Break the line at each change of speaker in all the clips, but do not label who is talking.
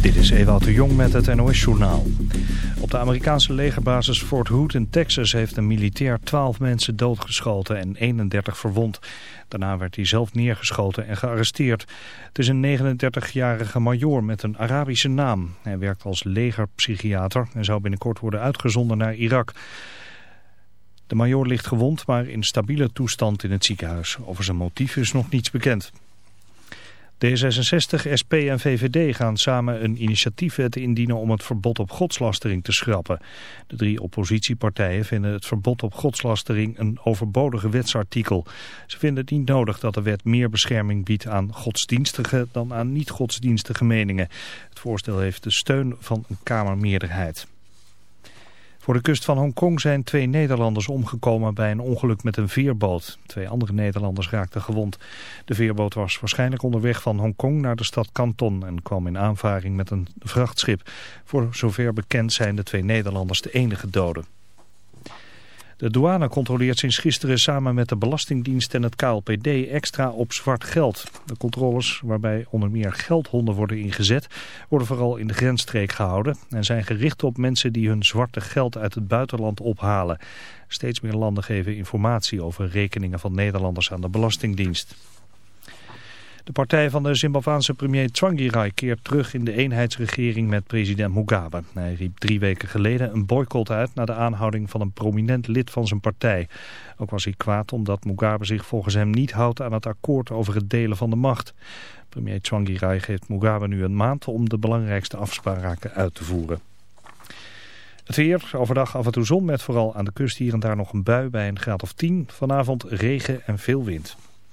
Dit is Ewout de Jong met het NOS-journaal. Op de Amerikaanse legerbasis Fort Hood in Texas heeft een militair 12 mensen doodgeschoten en 31 verwond. Daarna werd hij zelf neergeschoten en gearresteerd. Het is een 39-jarige majoor met een Arabische naam. Hij werkt als legerpsychiater en zou binnenkort worden uitgezonden naar Irak. De majoor ligt gewond, maar in stabiele toestand in het ziekenhuis. Over zijn motief is nog niets bekend. D66, SP en VVD gaan samen een initiatiefwet indienen om het verbod op godslastering te schrappen. De drie oppositiepartijen vinden het verbod op godslastering een overbodige wetsartikel. Ze vinden het niet nodig dat de wet meer bescherming biedt aan godsdienstige dan aan niet-godsdienstige meningen. Het voorstel heeft de steun van een kamermeerderheid. Voor de kust van Hongkong zijn twee Nederlanders omgekomen bij een ongeluk met een veerboot. Twee andere Nederlanders raakten gewond. De veerboot was waarschijnlijk onderweg van Hongkong naar de stad Canton en kwam in aanvaring met een vrachtschip. Voor zover bekend zijn de twee Nederlanders de enige doden. De douane controleert sinds gisteren samen met de Belastingdienst en het KLPD extra op zwart geld. De controles, waarbij onder meer geldhonden worden ingezet, worden vooral in de grensstreek gehouden en zijn gericht op mensen die hun zwarte geld uit het buitenland ophalen. Steeds meer landen geven informatie over rekeningen van Nederlanders aan de Belastingdienst. De partij van de Zimbabwaanse premier Tsvangirai keert terug in de eenheidsregering met president Mugabe. Hij riep drie weken geleden een boycott uit na de aanhouding van een prominent lid van zijn partij. Ook was hij kwaad omdat Mugabe zich volgens hem niet houdt aan het akkoord over het delen van de macht. Premier Tsvangirai geeft Mugabe nu een maand om de belangrijkste afspraken uit te voeren. Het weer, overdag af en toe zon met vooral aan de kust hier en daar nog een bui bij een graad of 10. Vanavond regen en veel wind.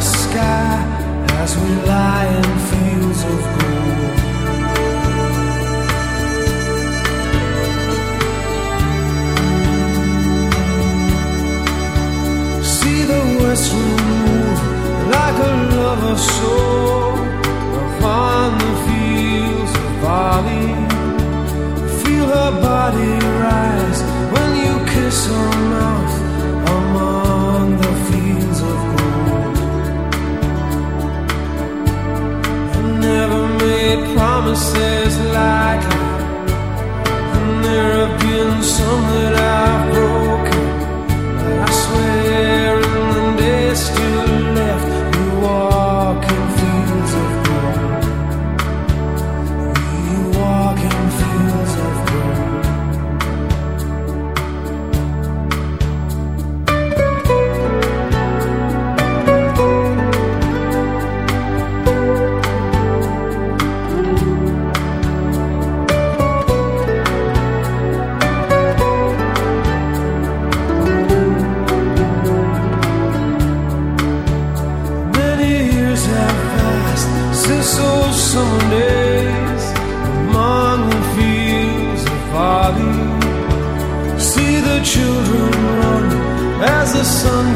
Sky as we lie in fields of gold. See the west wind move like a lover soul promises lightly, and there have been some that I've broken. Sun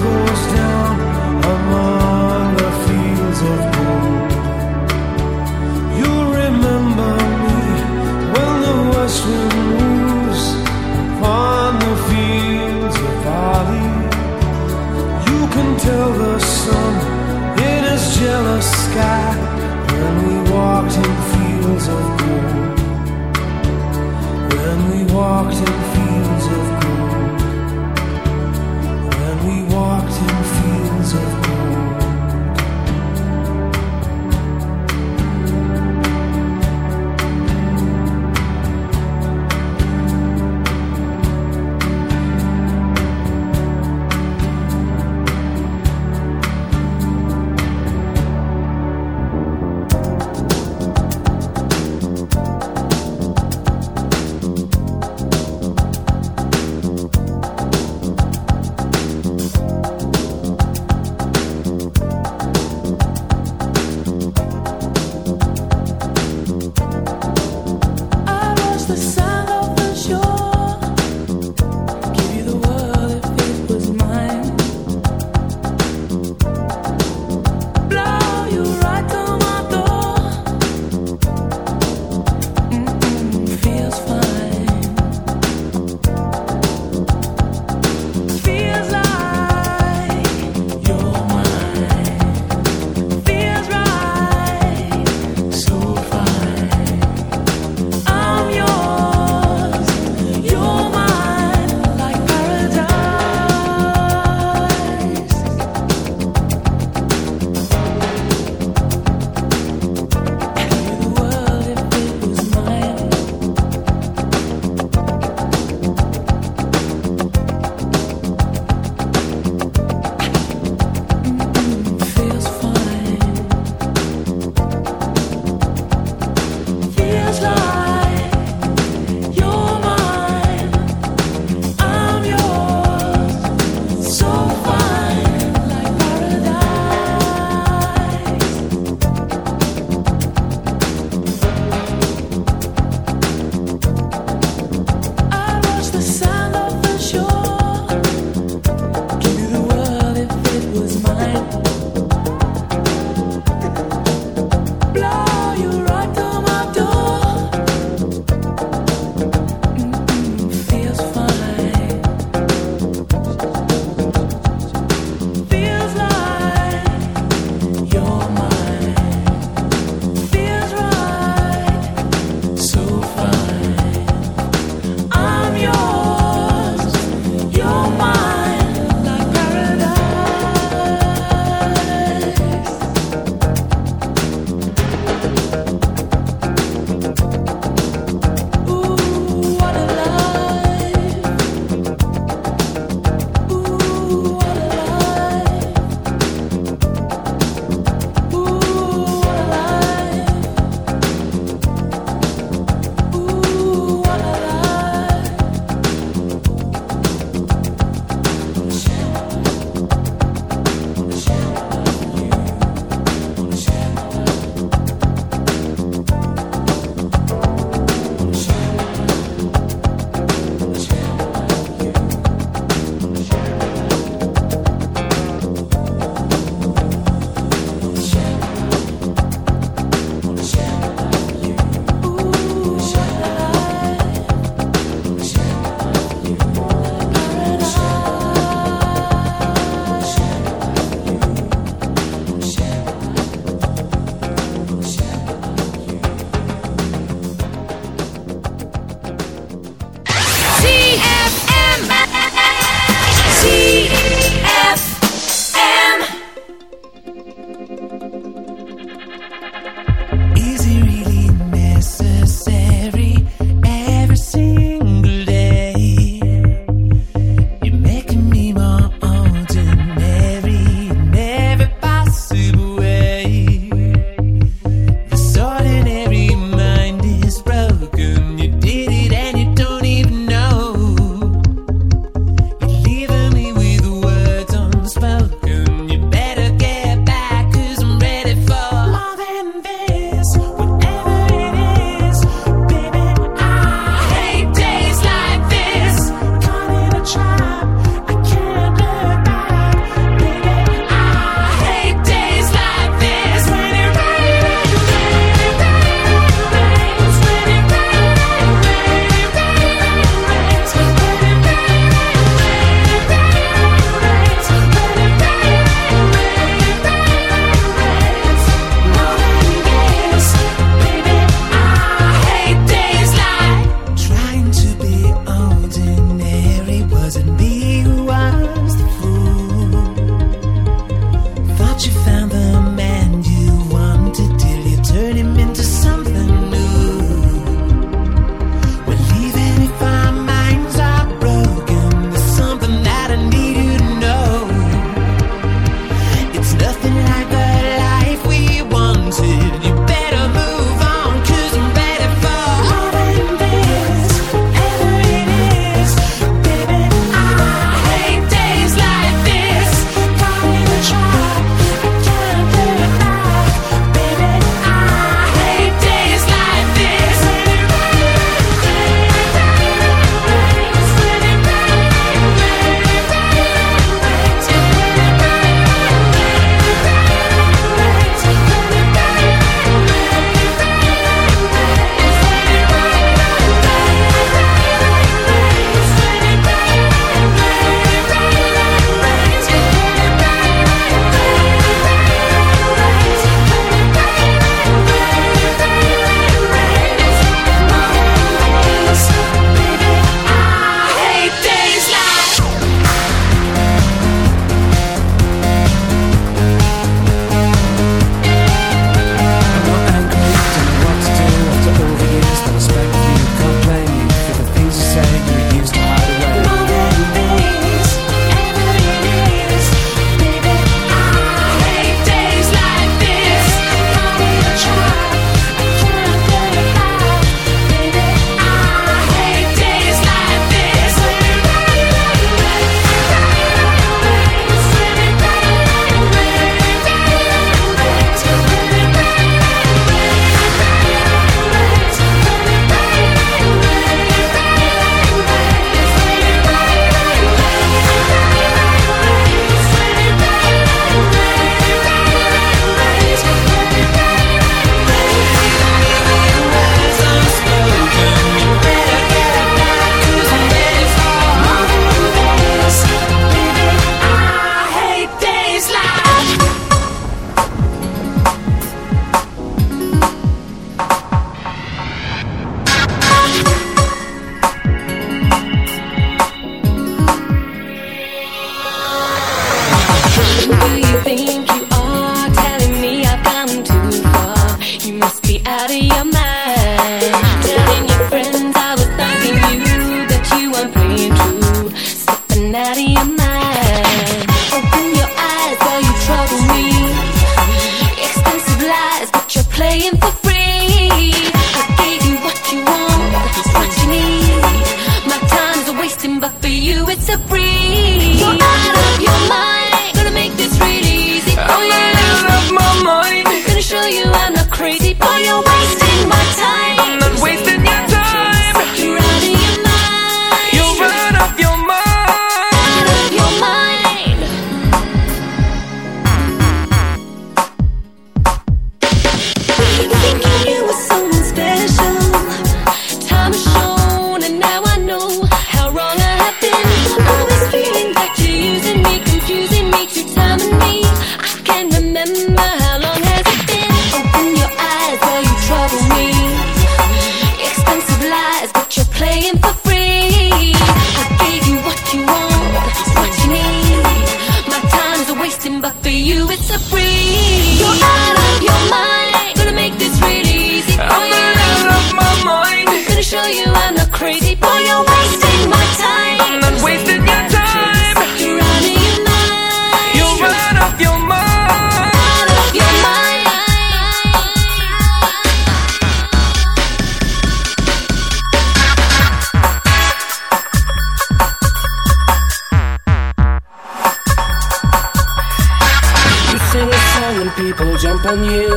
on you.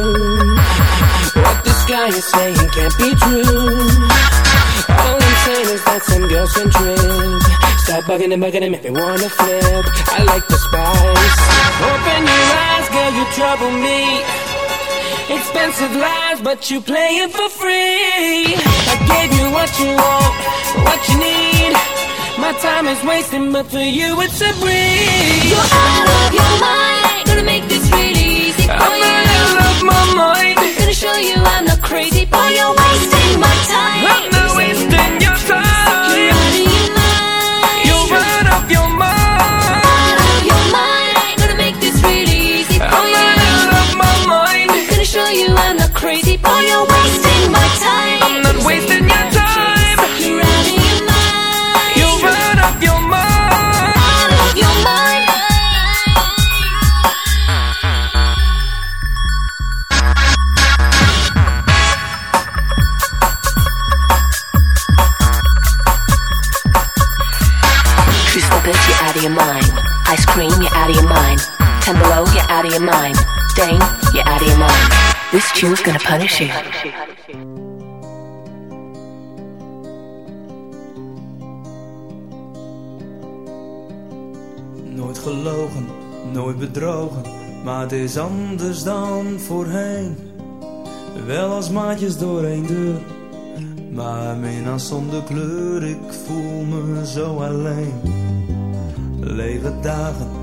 What this guy is saying can't be true. All I'm saying is that some girls can trip. Stop bugging and bugging and make me wanna flip. I like the spice. Open your eyes, girl, you trouble me. Expensive lies, but you play it for free. I gave you what you want, what you need. My time is wasting, but for you it's a breeze.
You're out of your mind. Gonna make this really easy for you.
My mind.
Gonna show you I'm not crazy, boy. You're wasting my time.
I'm not wasting your
You're
time.
out of your mind.
You're out of your mind.
out of your mind. Gonna make this really easy for
I'm
you.
out of my mind.
Gonna show you I'm not crazy, boy. You're wasting my time.
I'm not wasting
Ten below, you're out of your mind. Dane, you're out of your mind. This tune's gonna punish you.
Nooit gelogen, nooit bedrogen, maar het is anders dan voorheen. Wel als maatjes door één deur, maar minnaar zonder kleur, ik voel me zo alleen. Lege dagen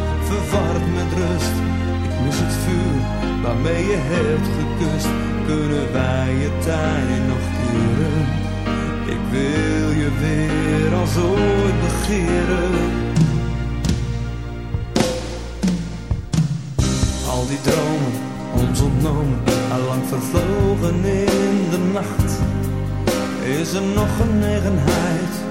verward met rust. Ik mis het vuur waarmee je hebt gekust. Kunnen wij je tijd nog keren? Ik wil je weer als ooit begeren. Al die dromen, ons ontnomen, allang vervlogen in de nacht. Is er nog genegenheid?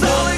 toen?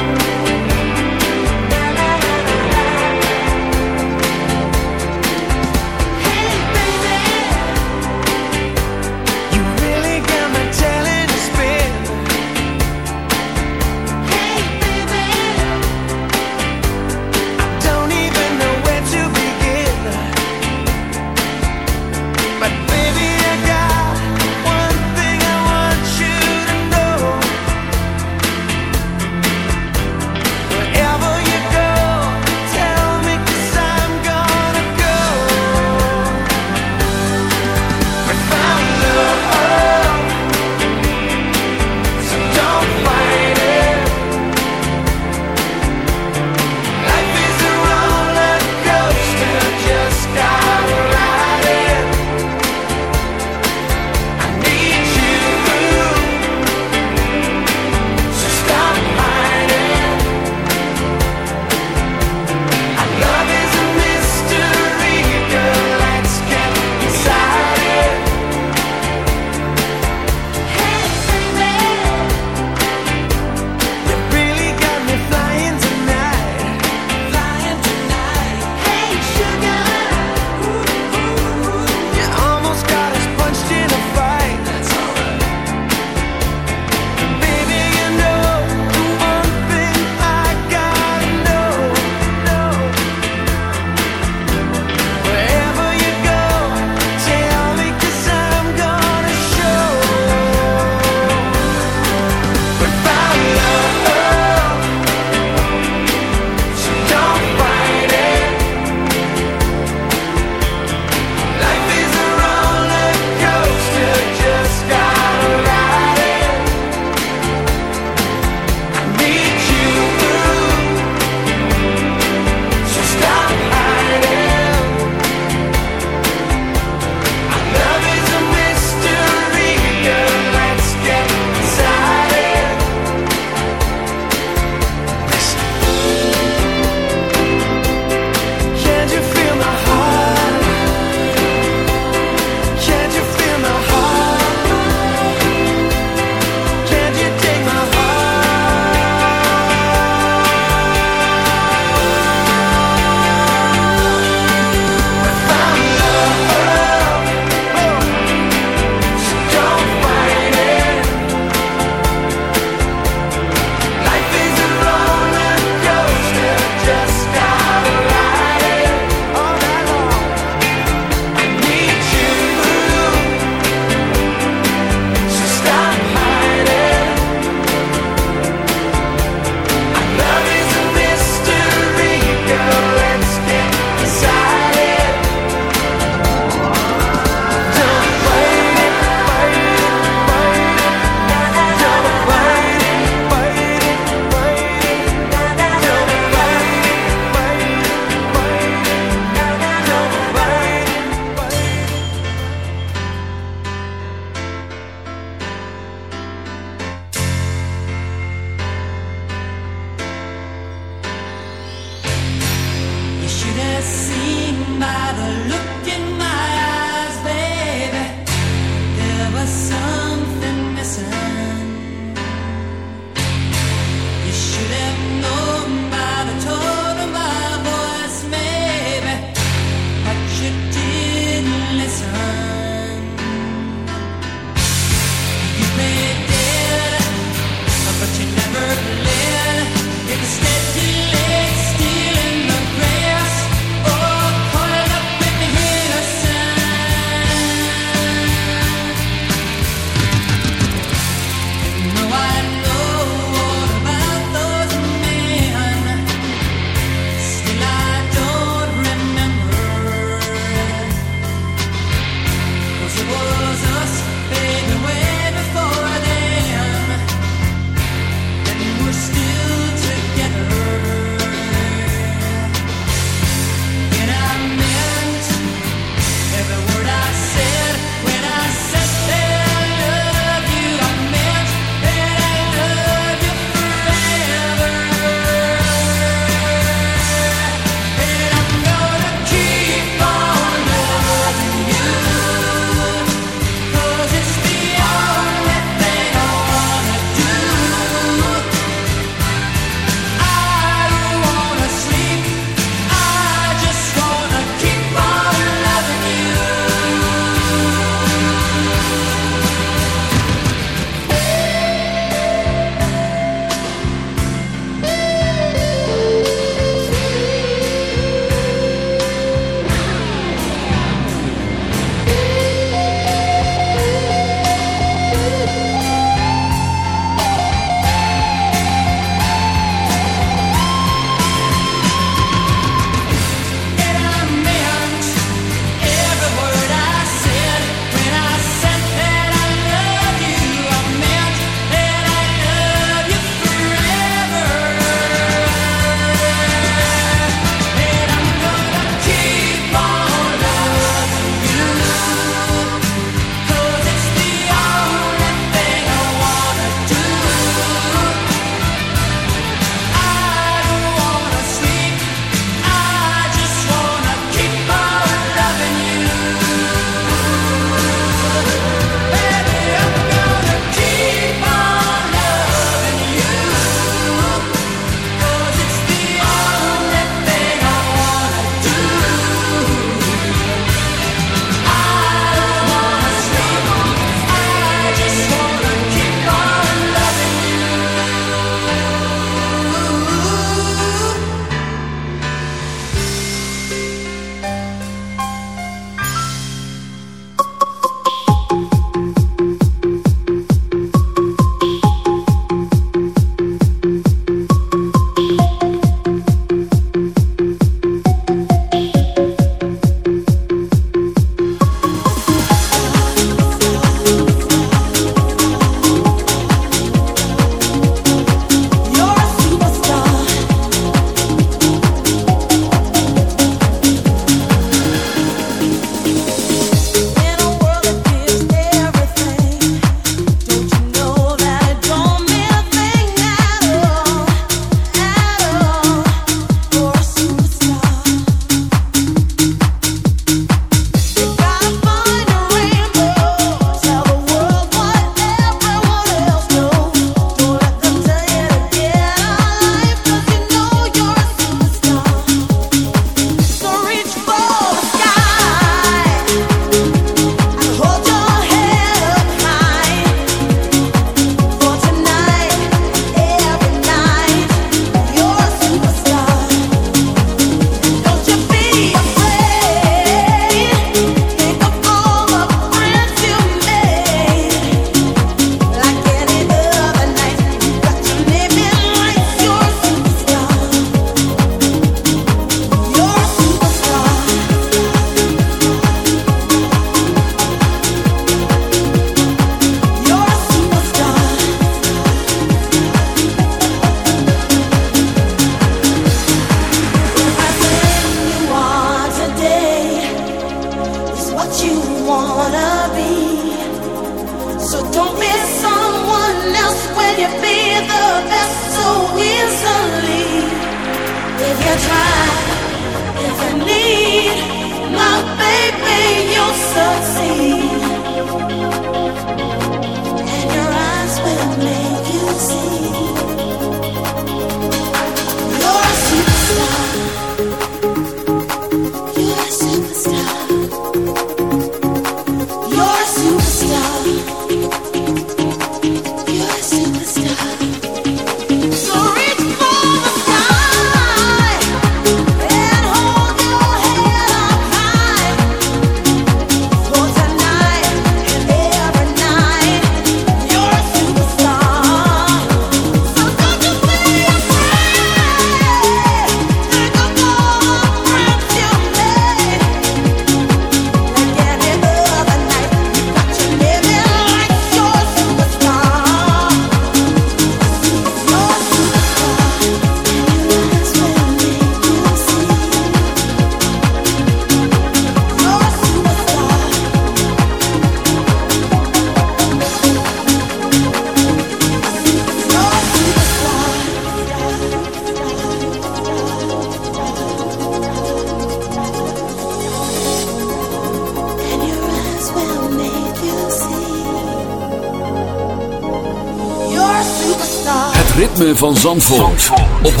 Ritme van Zandvoort, op 106.9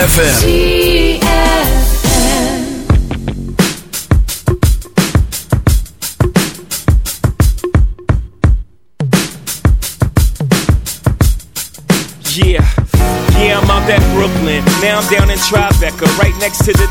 FM.
Yeah, yeah, I'm out at Brooklyn. Now I'm down in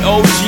The OG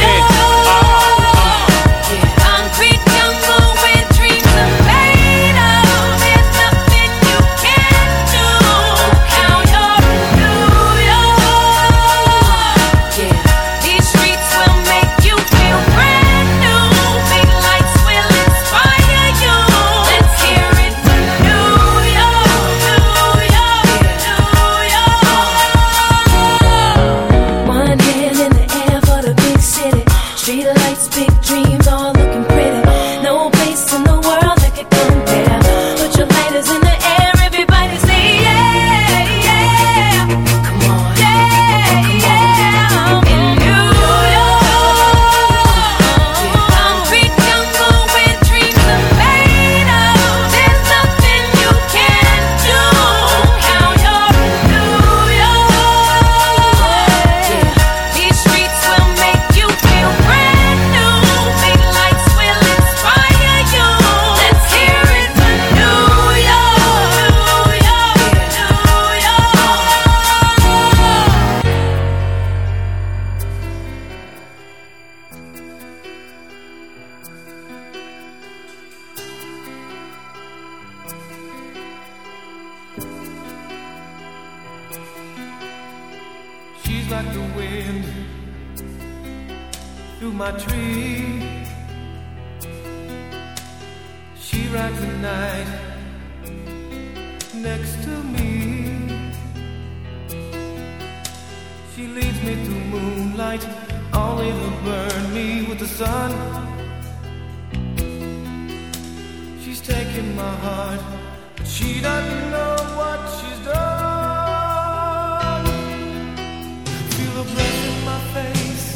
Taken my heart, but she doesn't know what she's done. Feel the breath in my face,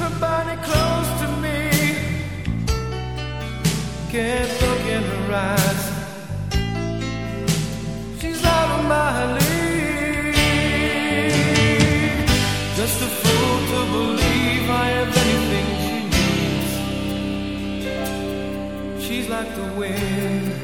her body close to me. Can't look in her eyes. Like the wind.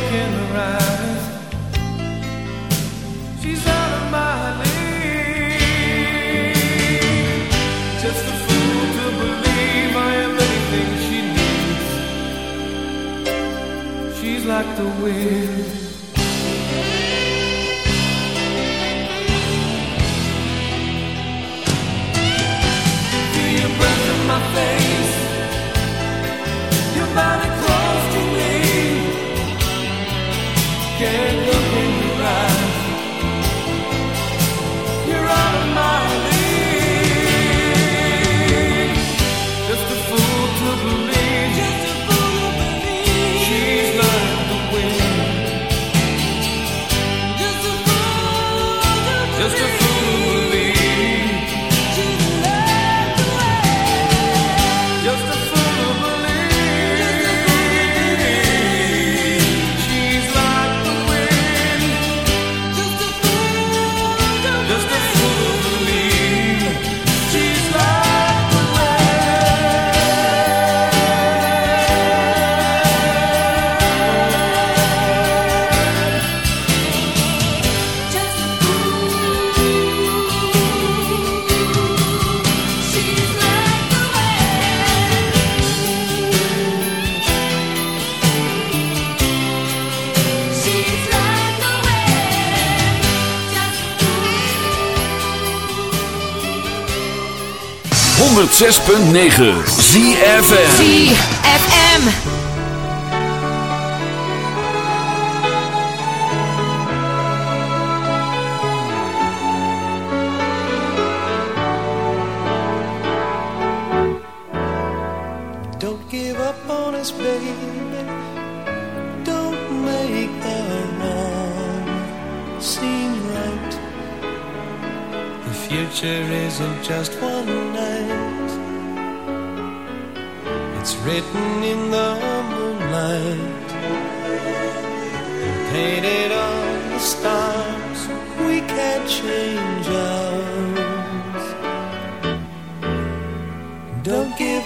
like the wind. Feel your breath in my face.
106.9
ZFN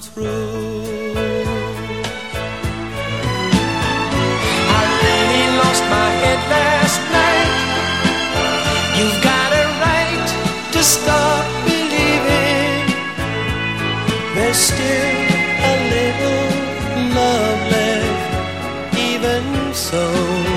through. I really lost my head last night. You've got a right to start believing there's still a little love left, even so.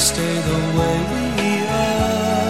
Stay the way we are?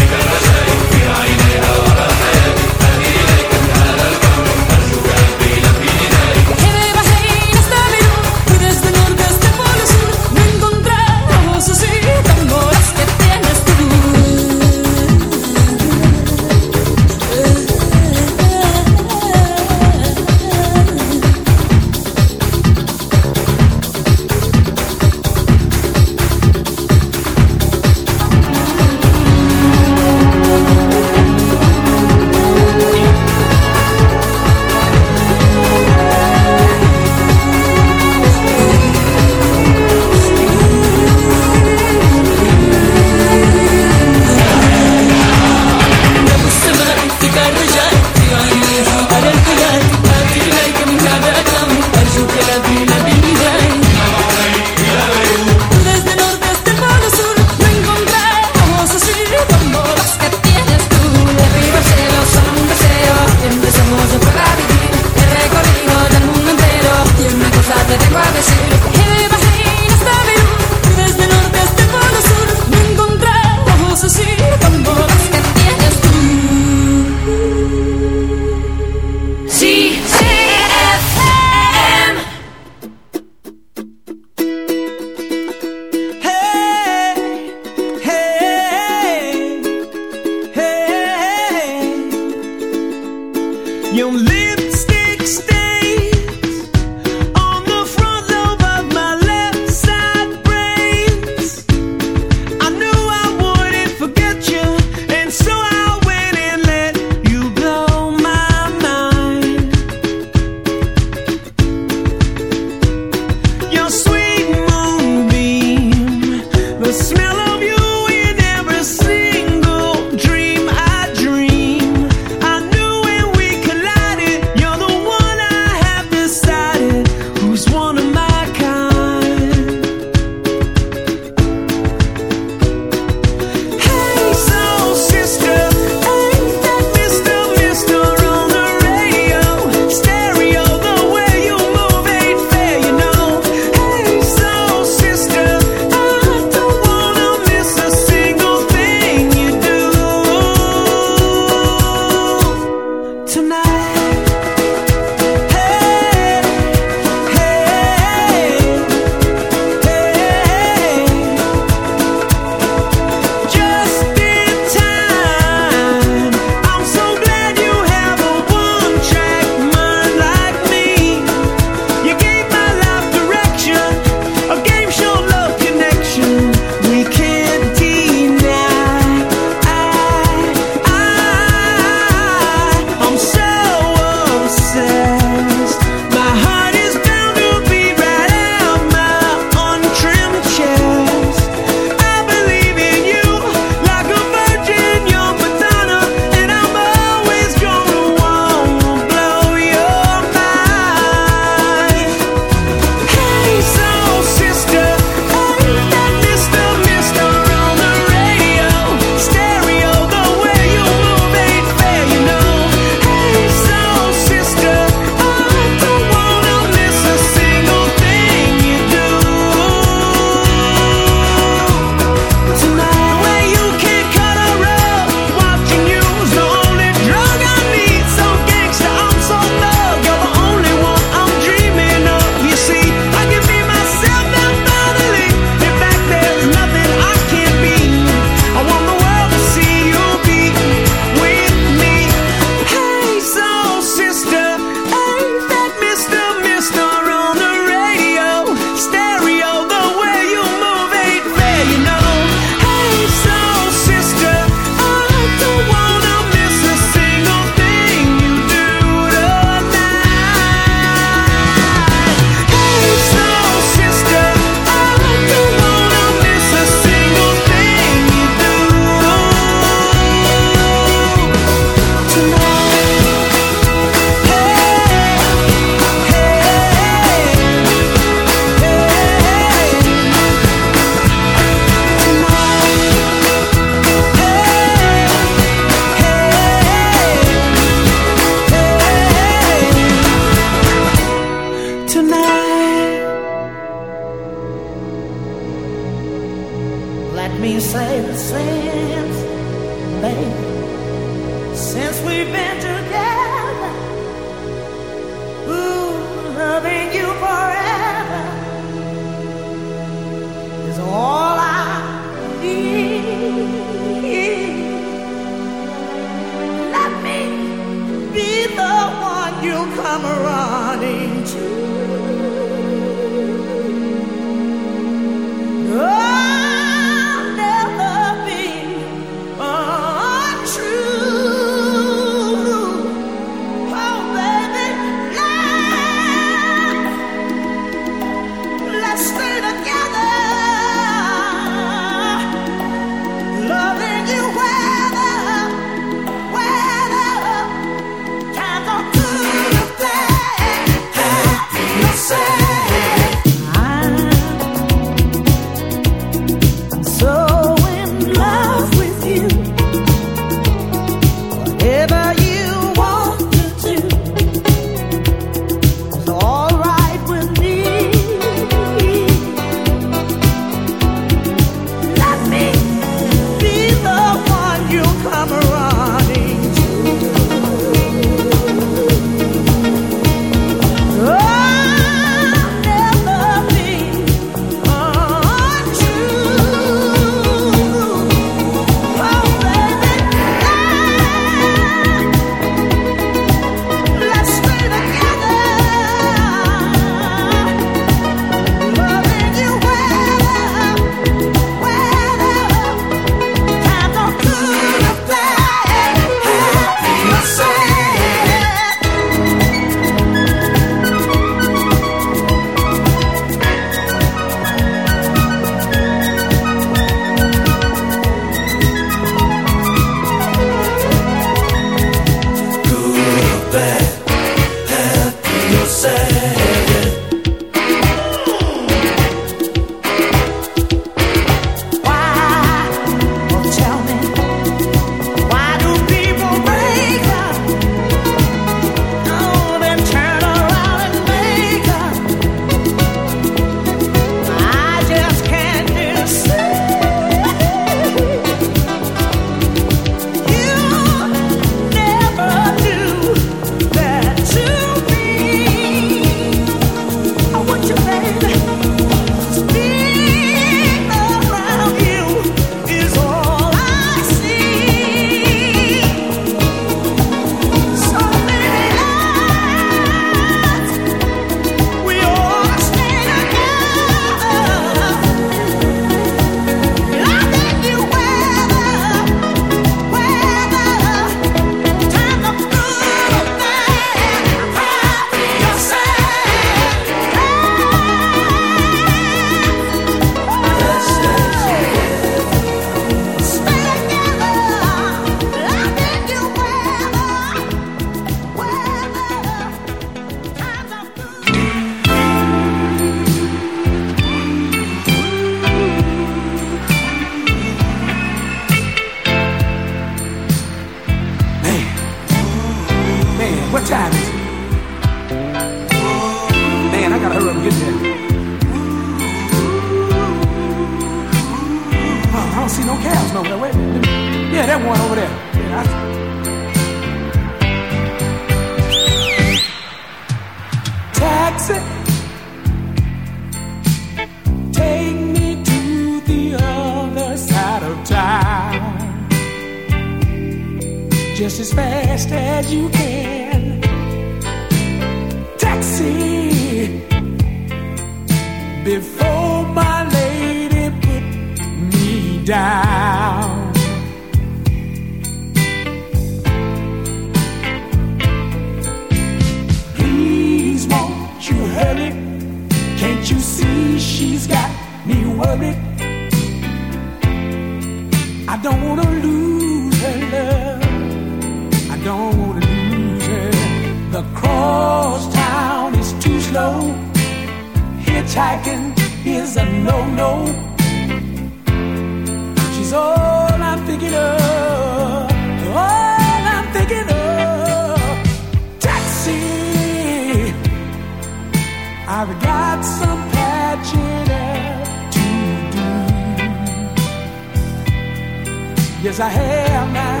Yes, I have now.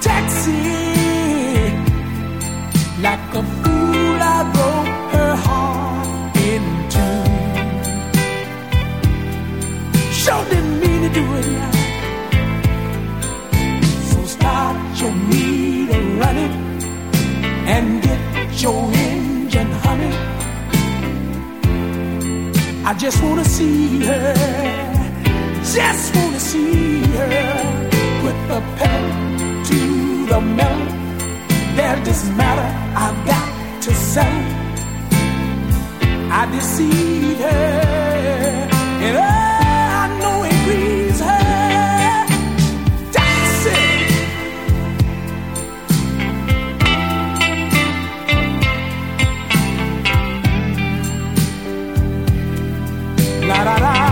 Taxi, like a fool, I broke her heart in two. Sure didn't mean to do it now. So start your meter running and get your I just wanna see her, just wanna see her. Put the pedal to the metal. There's this matter I've got to settle. I deceived her. da da da